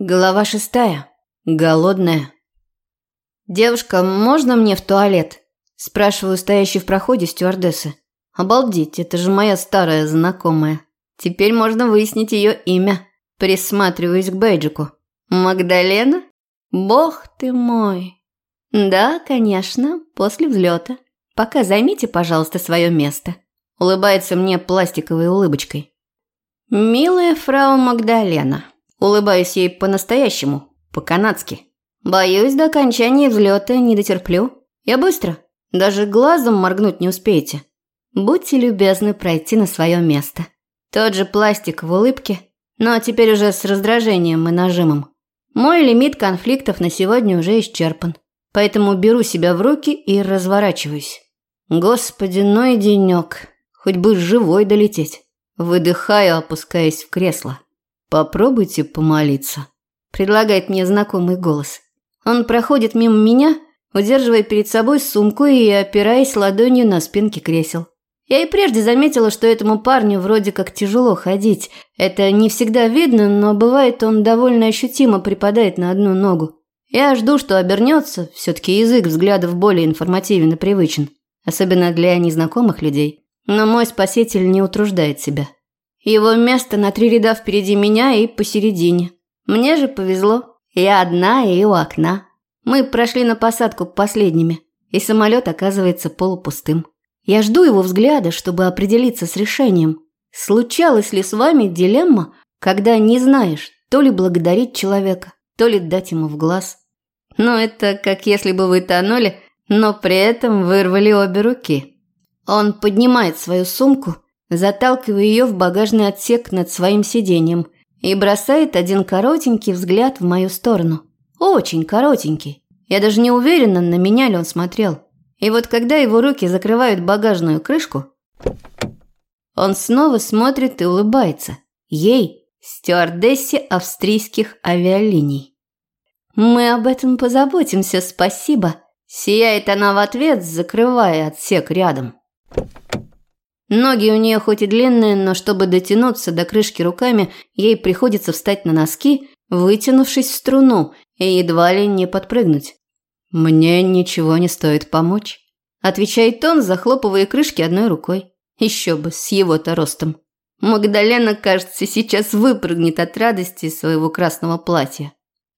Глава шестая. Голодная. «Девушка, можно мне в туалет?» Спрашиваю стоящей в проходе стюардессы. «Обалдеть, это же моя старая знакомая. Теперь можно выяснить ее имя». Присматриваюсь к бейджику. «Магдалена? Бог ты мой!» «Да, конечно, после взлета. Пока займите, пожалуйста, свое место». Улыбается мне пластиковой улыбочкой. «Милая фрау Магдалена». Улыбаюсь ей по-настоящему, по-канадски. Боюсь, до окончания взлета не дотерплю. Я быстро. Даже глазом моргнуть не успеете. Будьте любезны пройти на свое место. Тот же пластик в улыбке, но теперь уже с раздражением и нажимом. Мой лимит конфликтов на сегодня уже исчерпан. Поэтому беру себя в руки и разворачиваюсь. Господи, ну и денек. Хоть бы живой долететь. Выдыхаю, опускаясь в кресло. «Попробуйте помолиться», – предлагает мне знакомый голос. Он проходит мимо меня, удерживая перед собой сумку и опираясь ладонью на спинки кресел. Я и прежде заметила, что этому парню вроде как тяжело ходить. Это не всегда видно, но бывает он довольно ощутимо припадает на одну ногу. Я жду, что обернется, все-таки язык взглядов более информативен и привычен, особенно для незнакомых людей. Но мой спаситель не утруждает себя. Его место на три ряда впереди меня и посередине. Мне же повезло. Я одна и у окна. Мы прошли на посадку последними, и самолет оказывается полупустым. Я жду его взгляда, чтобы определиться с решением. Случалась ли с вами дилемма, когда не знаешь, то ли благодарить человека, то ли дать ему в глаз? Но это как если бы вы тонули, но при этом вырвали обе руки. Он поднимает свою сумку – заталкивая ее в багажный отсек над своим сиденьем и бросает один коротенький взгляд в мою сторону. Очень коротенький. Я даже не уверена, на меня ли он смотрел. И вот когда его руки закрывают багажную крышку, он снова смотрит и улыбается. Ей, стюардессе австрийских авиалиний. «Мы об этом позаботимся, спасибо», – сияет она в ответ, закрывая отсек рядом. Ноги у нее хоть и длинные, но чтобы дотянуться до крышки руками, ей приходится встать на носки, вытянувшись в струну, и едва ли не подпрыгнуть. «Мне ничего не стоит помочь», – отвечает он, захлопывая крышки одной рукой. Еще бы, с его-то ростом. Магдалена, кажется, сейчас выпрыгнет от радости своего красного платья.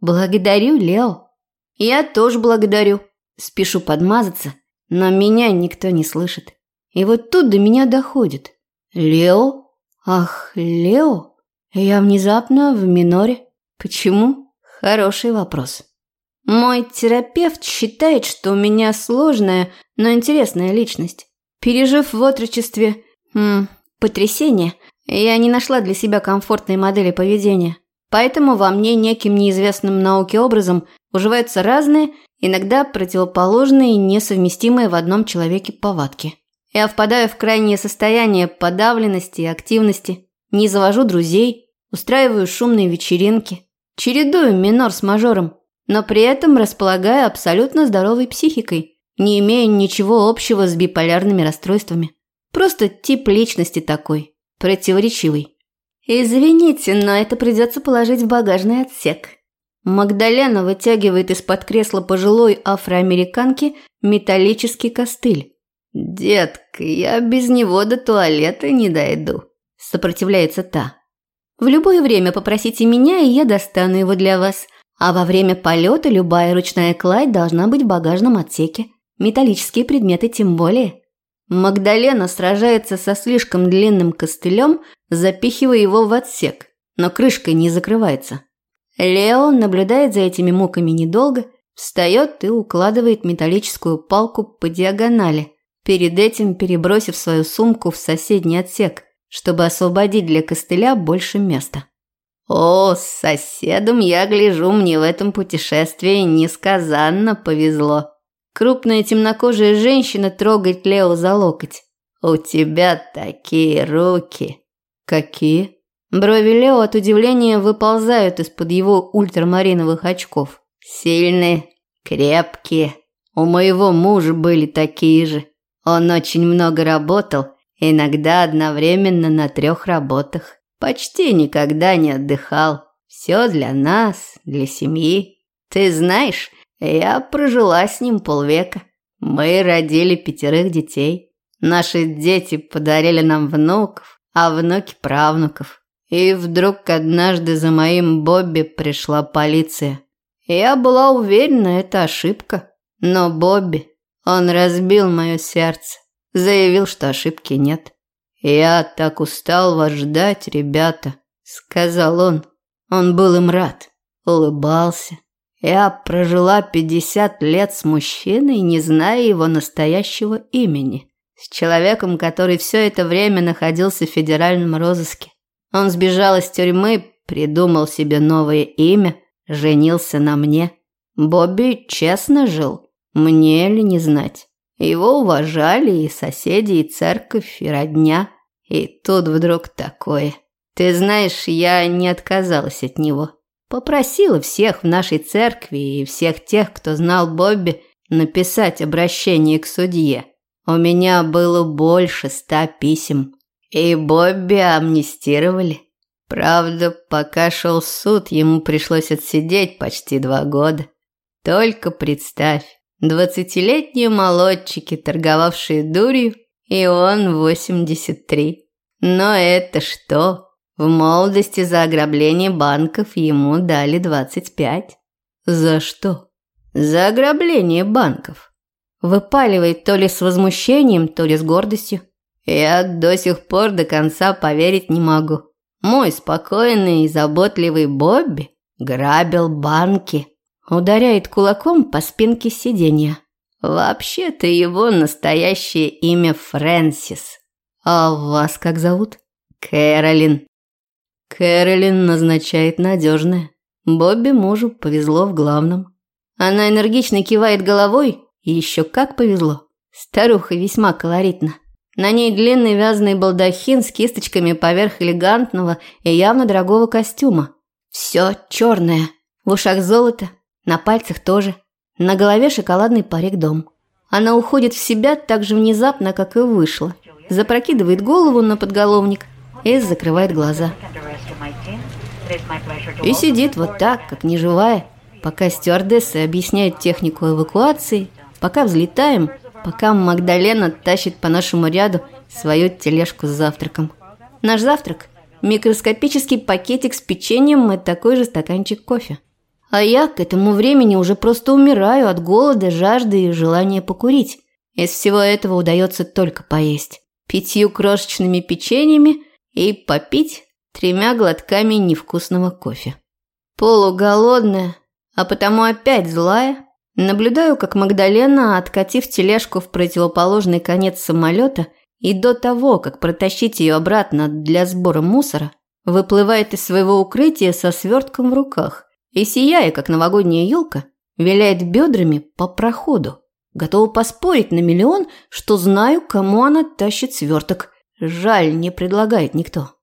«Благодарю, Лео». «Я тоже благодарю». Спешу подмазаться, но меня никто не слышит. И вот тут до меня доходит. Лео? Ах, Лео? Я внезапно в миноре. Почему? Хороший вопрос. Мой терапевт считает, что у меня сложная, но интересная личность. Пережив в отрочестве м, потрясение, я не нашла для себя комфортной модели поведения. Поэтому во мне неким неизвестным науке образом уживаются разные, иногда противоположные и несовместимые в одном человеке повадки. Я впадаю в крайнее состояние подавленности и активности, не завожу друзей, устраиваю шумные вечеринки, чередую минор с мажором, но при этом располагаю абсолютно здоровой психикой, не имея ничего общего с биполярными расстройствами. Просто тип личности такой, противоречивый. Извините, но это придется положить в багажный отсек. Магдалена вытягивает из-под кресла пожилой афроамериканки металлический костыль. «Детка, я без него до туалета не дойду», – сопротивляется та. «В любое время попросите меня, и я достану его для вас. А во время полета любая ручная кладь должна быть в багажном отсеке. Металлические предметы тем более». Магдалена сражается со слишком длинным костылем, запихивая его в отсек, но крышкой не закрывается. Лео наблюдает за этими муками недолго, встает и укладывает металлическую палку по диагонали, перед этим перебросив свою сумку в соседний отсек, чтобы освободить для костыля больше места. «О, с соседом я гляжу, мне в этом путешествии несказанно повезло». Крупная темнокожая женщина трогает Лео за локоть. «У тебя такие руки!» «Какие?» Брови Лео от удивления выползают из-под его ультрамариновых очков. «Сильные, крепкие. У моего мужа были такие же. Он очень много работал, иногда одновременно на трех работах. Почти никогда не отдыхал. Все для нас, для семьи. Ты знаешь, я прожила с ним полвека. Мы родили пятерых детей. Наши дети подарили нам внуков, а внуки правнуков. И вдруг однажды за моим Бобби пришла полиция. Я была уверена, это ошибка. Но Бобби, он разбил мое сердце. Заявил, что ошибки нет. «Я так устал вас ждать, ребята», — сказал он. Он был им рад, улыбался. Я прожила пятьдесят лет с мужчиной, не зная его настоящего имени. С человеком, который все это время находился в федеральном розыске. Он сбежал из тюрьмы, придумал себе новое имя, женился на мне. Бобби честно жил, мне ли не знать. Его уважали и соседи, и церковь, и родня. И тут вдруг такое. Ты знаешь, я не отказалась от него. Попросила всех в нашей церкви и всех тех, кто знал Бобби, написать обращение к судье. У меня было больше ста писем. И Бобби амнистировали. Правда, пока шел суд, ему пришлось отсидеть почти два года. Только представь, двадцатилетние молодчики, торговавшие дурью, и он 83. Но это что? В молодости за ограбление банков ему дали 25. За что? За ограбление банков. Выпаливает то ли с возмущением, то ли с гордостью. Я до сих пор до конца поверить не могу. Мой спокойный и заботливый Бобби грабил банки, ударяет кулаком по спинке сиденья. Вообще-то его настоящее имя Фрэнсис. А вас как зовут? Кэролин. Кэролин назначает надежное. Бобби мужу повезло в главном. Она энергично кивает головой, и еще как повезло. Старуха весьма колоритна. На ней длинный вязаный балдахин с кисточками поверх элегантного и явно дорогого костюма. Все черное. В ушах золото, на пальцах тоже. На голове шоколадный парик-дом. Она уходит в себя так же внезапно, как и вышла. Запрокидывает голову на подголовник и закрывает глаза. И сидит вот так, как неживая, пока стюардессы объясняют технику эвакуации, пока взлетаем – пока Магдалена тащит по нашему ряду свою тележку с завтраком. Наш завтрак – микроскопический пакетик с печеньем и такой же стаканчик кофе. А я к этому времени уже просто умираю от голода, жажды и желания покурить. Из всего этого удается только поесть. Пятью крошечными печеньями и попить тремя глотками невкусного кофе. Полуголодная, а потому опять злая, Наблюдаю, как Магдалена, откатив тележку в противоположный конец самолета, и до того, как протащить ее обратно для сбора мусора, выплывает из своего укрытия со свертком в руках и, сияя, как новогодняя елка, виляет бедрами по проходу. Готова поспорить на миллион, что знаю, кому она тащит сверток. Жаль, не предлагает никто.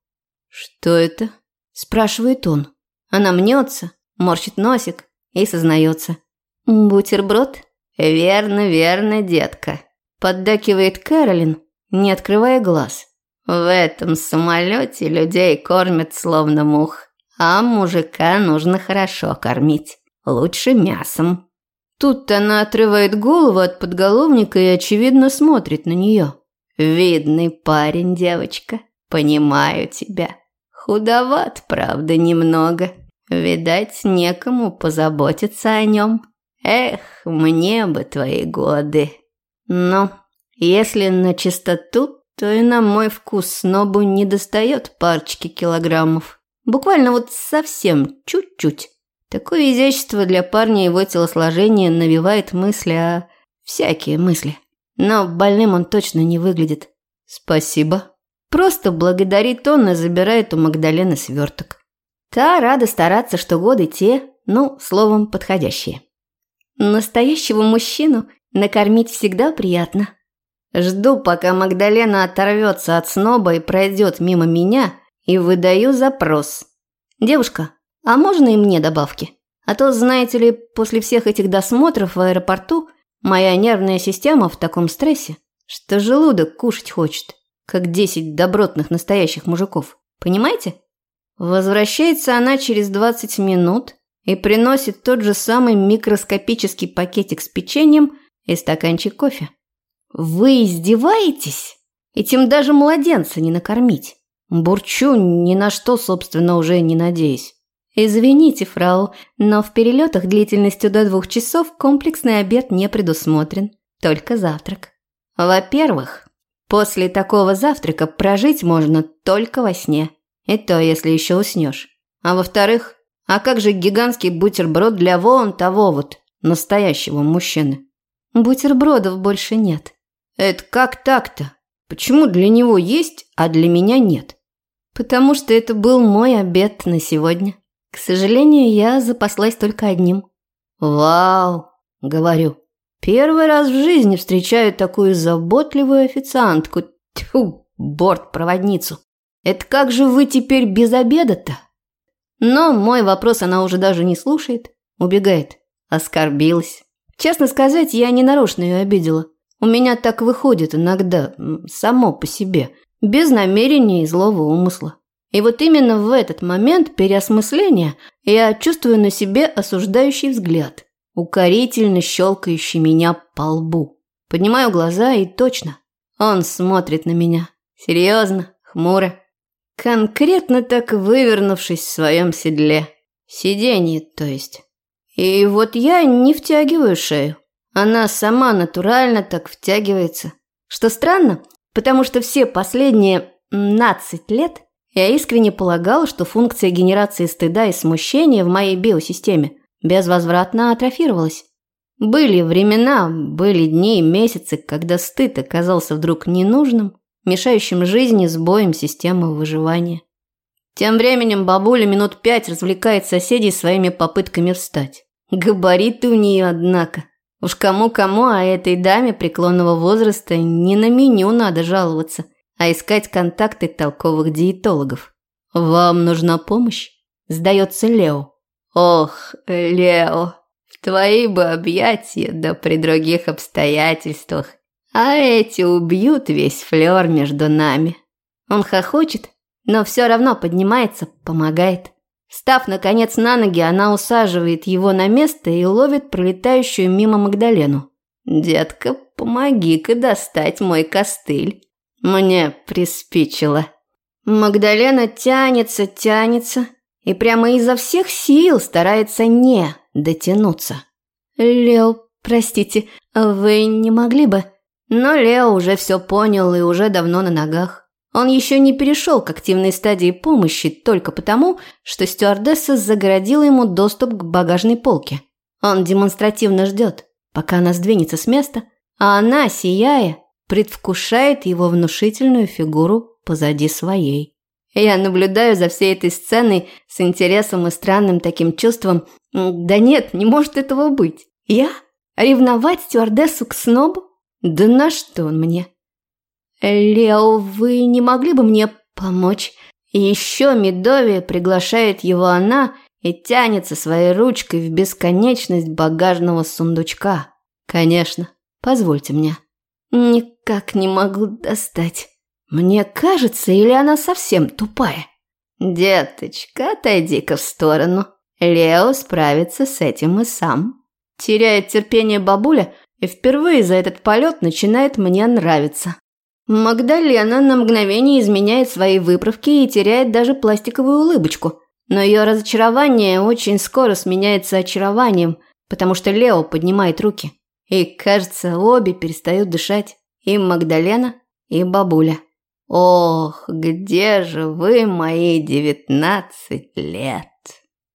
«Что это?» – спрашивает он. Она мнется, морщит носик и сознается – «Бутерброд?» «Верно, верно, детка», – поддакивает Кэролин, не открывая глаз. «В этом самолете людей кормят словно мух, а мужика нужно хорошо кормить, лучше мясом». Тут она отрывает голову от подголовника и, очевидно, смотрит на нее. «Видный парень, девочка, понимаю тебя. Худоват, правда, немного. Видать, некому позаботиться о нем». Эх, мне бы твои годы. Но если на чистоту, то и на мой вкус снобу не достает парочки килограммов. Буквально вот совсем чуть-чуть. Такое изящество для парня его телосложения навевает мысли о... всякие мысли. Но больным он точно не выглядит. Спасибо. Просто благодарит он и забирает у Магдалены сверток. Та рада стараться, что годы те, ну, словом, подходящие. Настоящего мужчину накормить всегда приятно. Жду, пока Магдалена оторвется от сноба и пройдет мимо меня, и выдаю запрос. «Девушка, а можно и мне добавки? А то, знаете ли, после всех этих досмотров в аэропорту моя нервная система в таком стрессе, что желудок кушать хочет, как десять добротных настоящих мужиков. Понимаете?» Возвращается она через 20 минут и приносит тот же самый микроскопический пакетик с печеньем и стаканчик кофе. «Вы издеваетесь? Этим даже младенца не накормить. Бурчу, ни на что, собственно, уже не надеюсь. Извините, фрау, но в перелетах длительностью до двух часов комплексный обед не предусмотрен, только завтрак. Во-первых, после такого завтрака прожить можно только во сне, и то, если еще уснешь. А во-вторых, а как же гигантский бутерброд для вон того вот настоящего мужчины? Бутербродов больше нет. Это как так-то? Почему для него есть, а для меня нет? Потому что это был мой обед на сегодня. К сожалению, я запаслась только одним. Вау, говорю. Первый раз в жизни встречаю такую заботливую официантку. Тьфу, бортпроводницу. Это как же вы теперь без обеда-то? Но мой вопрос она уже даже не слушает, убегает. Оскорбилась. Честно сказать, я не нарочно ее обидела. У меня так выходит иногда, само по себе, без намерения и злого умысла. И вот именно в этот момент переосмысления я чувствую на себе осуждающий взгляд, укорительно щелкающий меня по лбу. Поднимаю глаза и точно, он смотрит на меня. Серьезно, хмуро. Конкретно так вывернувшись в своем седле. Сиденье, то есть. И вот я не втягиваю шею. Она сама натурально так втягивается. Что странно, потому что все последние 15 лет я искренне полагала, что функция генерации стыда и смущения в моей биосистеме безвозвратно атрофировалась. Были времена, были дни и месяцы, когда стыд оказался вдруг ненужным, мешающим жизни сбоем системы выживания. Тем временем бабуля минут пять развлекает соседей своими попытками встать. Габариты у нее, однако. Уж кому-кому, а этой даме преклонного возраста не на меню надо жаловаться, а искать контакты толковых диетологов. «Вам нужна помощь?» – сдается Лео. «Ох, Лео, в твои бы объятия, да при других обстоятельствах. А эти убьют весь флёр между нами». Он хохочет, но все равно поднимается, помогает. Став, наконец, на ноги, она усаживает его на место и ловит пролетающую мимо Магдалену. «Детка, помоги-ка достать мой костыль. Мне приспичило». Магдалена тянется, тянется и прямо изо всех сил старается не дотянуться. «Лео, простите, вы не могли бы?» Но Лео уже все понял и уже давно на ногах. Он еще не перешел к активной стадии помощи только потому, что стюардесса загородила ему доступ к багажной полке. Он демонстративно ждет, пока она сдвинется с места, а она, сияя, предвкушает его внушительную фигуру позади своей. Я наблюдаю за всей этой сценой с интересом и странным таким чувством. Да нет, не может этого быть. Я? Ревновать стюардессу к снобу? Да на что он мне? «Лео, вы не могли бы мне помочь?» еще Медови приглашает его она и тянется своей ручкой в бесконечность багажного сундучка. «Конечно, позвольте мне». «Никак не могу достать. Мне кажется, или она совсем тупая?» «Деточка, отойди-ка в сторону. Лео справится с этим и сам». Теряет терпение бабуля и впервые за этот полет начинает мне нравиться. Магдалена на мгновение изменяет свои выправки и теряет даже пластиковую улыбочку. Но ее разочарование очень скоро сменяется очарованием, потому что Лео поднимает руки. И, кажется, обе перестают дышать. И Магдалена, и бабуля. Ох, где же вы, мои девятнадцать лет?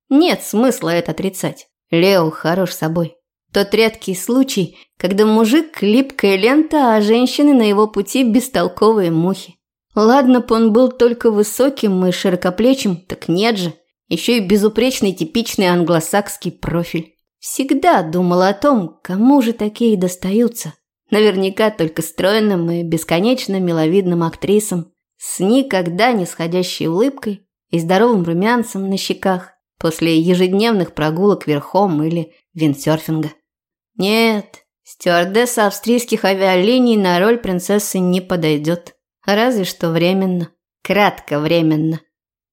Нет смысла это отрицать. Лео хорош собой. Тот редкий случай, когда мужик – липкая лента, а женщины на его пути – бестолковые мухи. Ладно б он был только высоким и широкоплечим, так нет же. Еще и безупречный типичный англосакский профиль. Всегда думала о том, кому же такие достаются. Наверняка только стройным и бесконечно миловидным актрисам, с никогда не сходящей улыбкой и здоровым румянцем на щеках после ежедневных прогулок верхом или виндсерфинга. Нет, стюардесса австрийских авиалиний на роль принцессы не подойдет. Разве что временно. Кратко временно.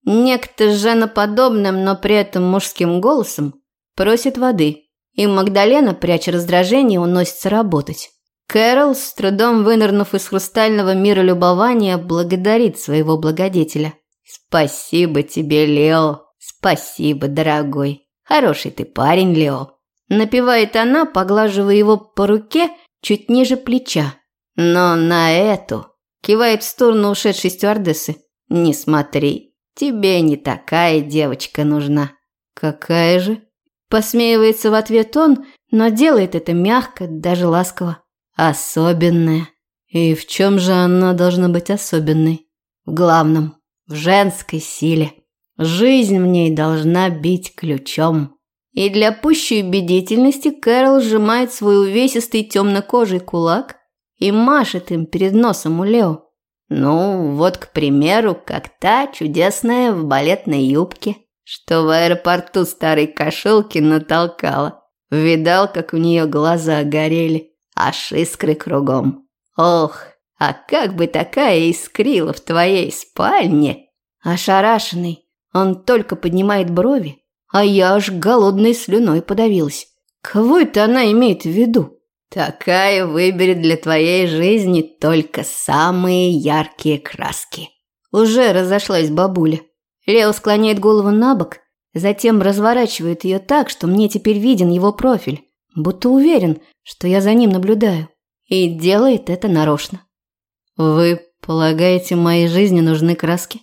Некто женоподобным, но при этом мужским голосом просит воды, и Магдалена, пряча раздражение, уносится работать. Кэрол, с трудом вынырнув из хрустального мира любования, благодарит своего благодетеля. «Спасибо тебе, Лео, спасибо, дорогой. Хороший ты парень, Лео». Напевает она, поглаживая его по руке чуть ниже плеча. Но на эту кивает в сторону ушедшей стюардессы. Не смотри, тебе не такая девочка нужна. Какая же? Посмеивается в ответ он, но делает это мягко, даже ласково. Особенная. И в чем же она должна быть особенной? В главном, в женской силе. Жизнь в ней должна бить ключом. И для пущей убедительности Кэрол сжимает свой увесистый темно-кожий кулак и машет им перед носом у Лео. Ну, вот, к примеру, как та чудесная в балетной юбке, что в аэропорту старой кошелки натолкала. Видал, как у нее глаза горели, аж искры кругом. Ох, а как бы такая искрила в твоей спальне? Ошарашенный, он только поднимает брови, а я аж голодной слюной подавилась. Кого это она имеет в виду? Такая выберет для твоей жизни только самые яркие краски. Уже разошлась бабуля. Лео склоняет голову на бок, затем разворачивает ее так, что мне теперь виден его профиль, будто уверен, что я за ним наблюдаю. И делает это нарочно. Вы полагаете, моей жизни нужны краски?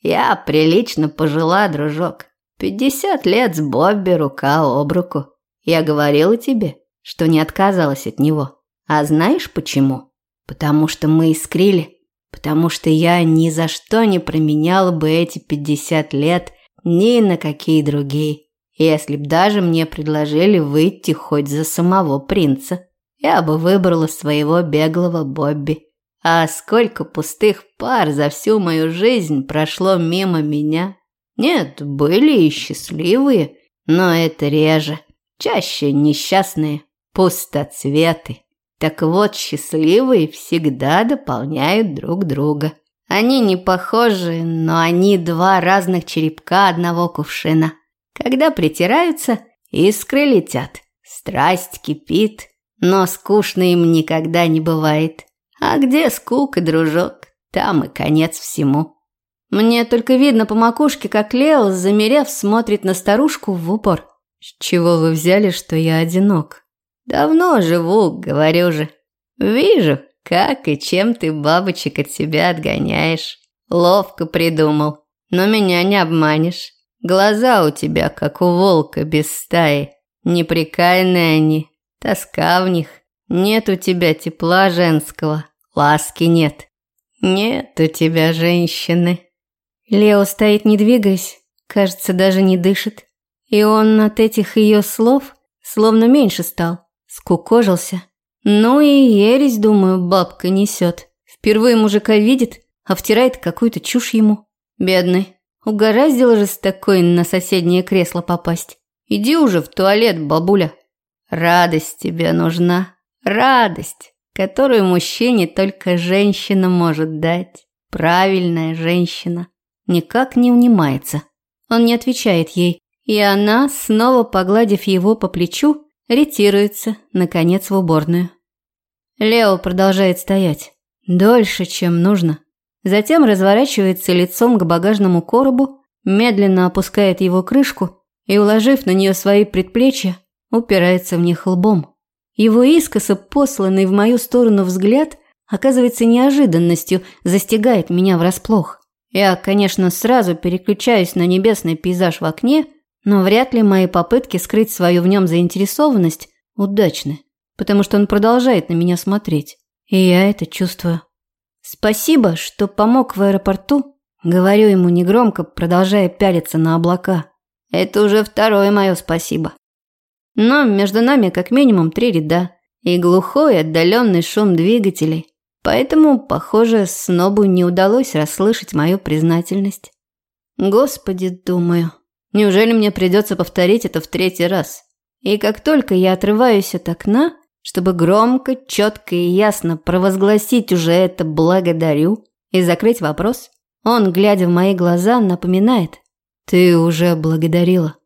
Я прилично пожила, дружок. Пятьдесят лет с Бобби рука об руку. Я говорила тебе, что не отказалась от него. А знаешь почему? Потому что мы искрили. Потому что я ни за что не променяла бы эти пятьдесят лет ни на какие другие. Если б даже мне предложили выйти хоть за самого принца, я бы выбрала своего беглого Бобби. А сколько пустых пар за всю мою жизнь прошло мимо меня. Нет, были и счастливые, но это реже. Чаще несчастные, пустоцветы. Так вот, счастливые всегда дополняют друг друга. Они не похожи, но они два разных черепка одного кувшина. Когда притираются, искры летят. Страсть кипит, но скучно им никогда не бывает. А где скука, дружок, там и конец всему. Мне только видно по макушке, как Лео, замерев, смотрит на старушку в упор. «С чего вы взяли, что я одинок?» «Давно живу, говорю же. Вижу, как и чем ты бабочек от себя отгоняешь. Ловко придумал, но меня не обманешь. Глаза у тебя, как у волка без стаи. Неприкаянные они, тоска в них. Нет у тебя тепла женского, ласки нет. Нет у тебя женщины». Лео стоит не двигаясь, кажется, даже не дышит. И он от этих ее слов словно меньше стал, скукожился. Ну и ересь, думаю, бабка несет. Впервые мужика видит, а втирает какую-то чушь ему. Бедный. Угораздило же с такой на соседнее кресло попасть. Иди уже в туалет, бабуля. Радость тебе нужна. Радость, которую мужчине только женщина может дать. Правильная женщина никак не унимается. Он не отвечает ей, и она, снова погладив его по плечу, ретируется, наконец, в уборную. Лео продолжает стоять. Дольше, чем нужно. Затем разворачивается лицом к багажному коробу, медленно опускает его крышку и, уложив на нее свои предплечья, упирается в них лбом. Его искоса посланный в мою сторону взгляд оказывается неожиданностью, застигает меня врасплох. Я, конечно, сразу переключаюсь на небесный пейзаж в окне, но вряд ли мои попытки скрыть свою в нем заинтересованность удачны, потому что он продолжает на меня смотреть, и я это чувствую. Спасибо, что помог в аэропорту, говорю ему негромко, продолжая пялиться на облака. Это уже второе мое спасибо. Но между нами как минимум три ряда и глухой отдаленный шум двигателей, Поэтому, похоже, снобу не удалось расслышать мою признательность. Господи, думаю, неужели мне придется повторить это в третий раз? И как только я отрываюсь от окна, чтобы громко, четко и ясно провозгласить уже это «благодарю» и закрыть вопрос, Он, глядя в мои глаза, напоминает. «Ты уже благодарила».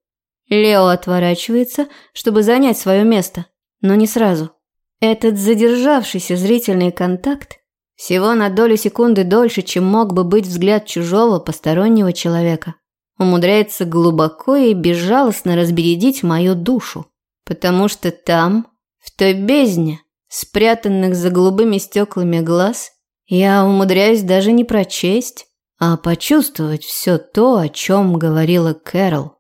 Лео отворачивается, чтобы занять свое место, но не сразу. Этот задержавшийся зрительный контакт всего на долю секунды дольше, чем мог бы быть взгляд чужого постороннего человека. Умудряется глубоко и безжалостно разбередить мою душу. Потому что там, в той бездне, спрятанных за голубыми стеклами глаз, я умудряюсь даже не прочесть, а почувствовать все то, о чем говорила Кэрол.